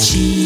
Tchau.